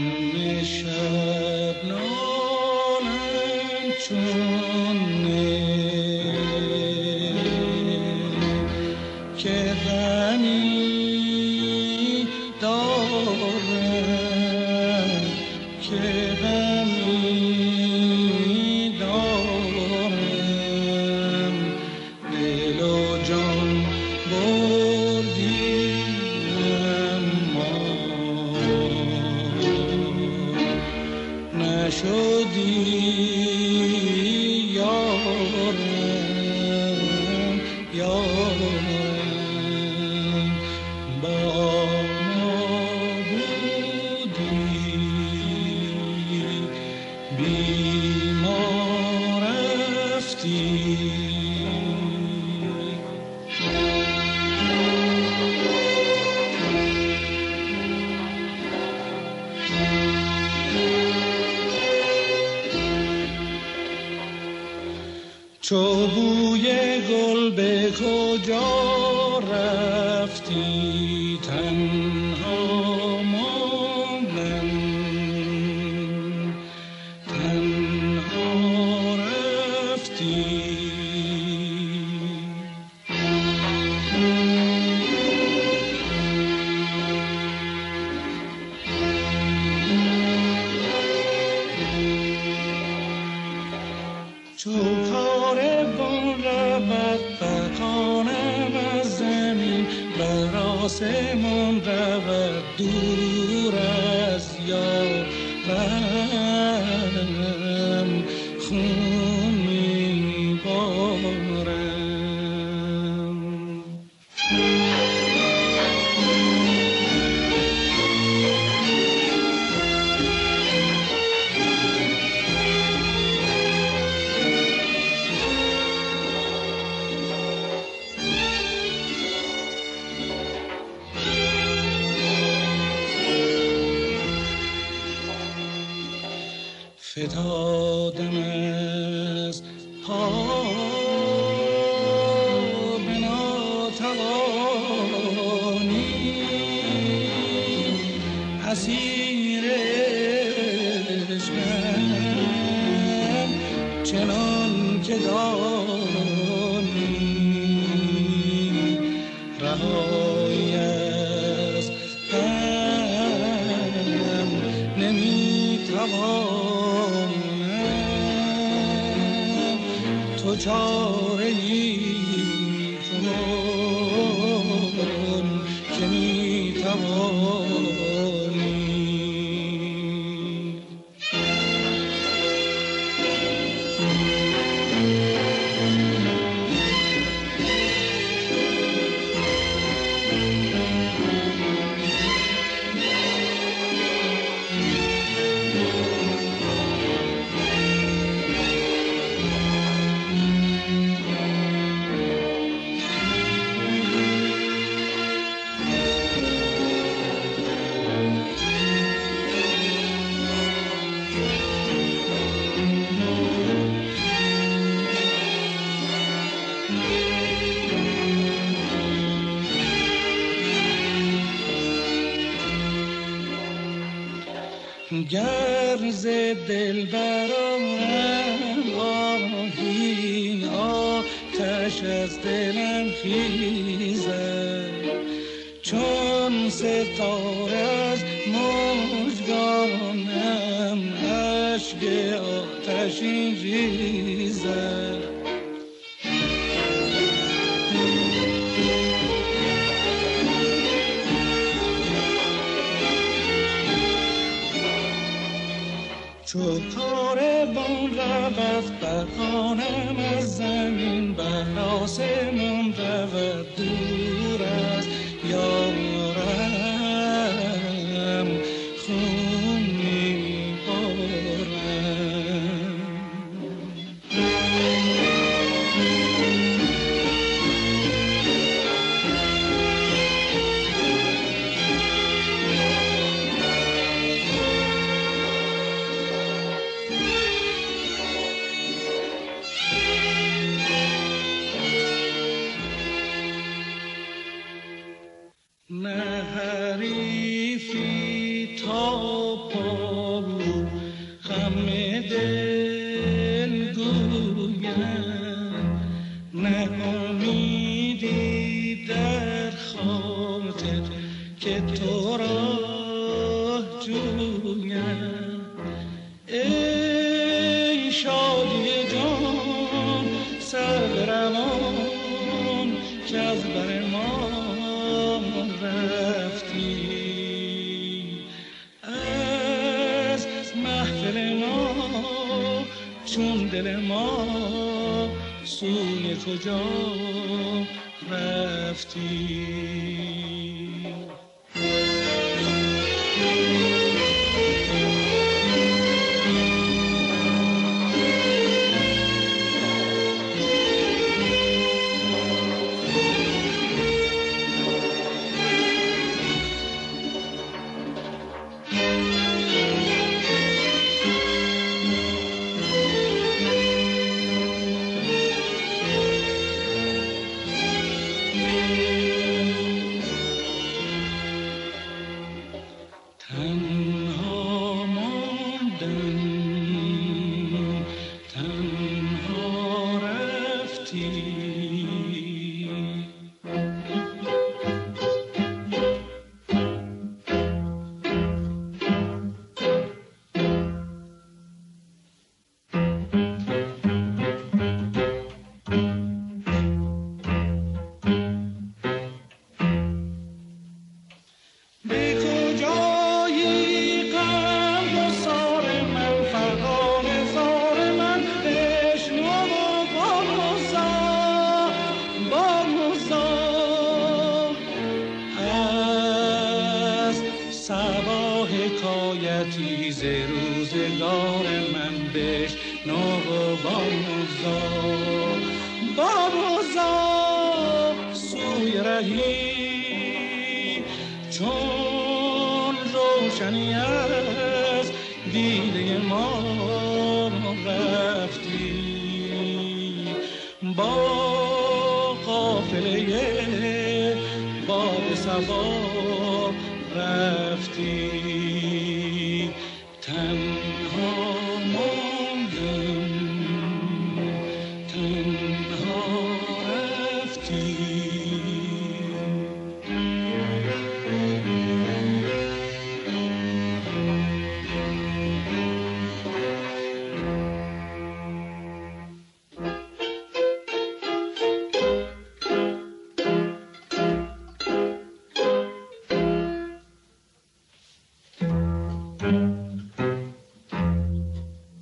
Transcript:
Hamishab no nanchunne چو بوی گل به کجا رفتی تنها آسمان رود دور از یارم فتادم تو گر ز دل برارم آهی آتش از دلم خیزد. چون ستاره از مژگانم اشک آتشین ریزد. چو کاروان رود بر خانم از زمین بر آسمون رود دور از حریفی تا پابو غم دل گویم. نه امیدی در خاطر که تو را جویم. چون دل ما سوی کجا رفتی. Mm-hmm. روزگار من بش نو و باموزا باموزا سوی رهی. چون روشنی از دیده ما رفتی. با قافله باد سبا رفتی.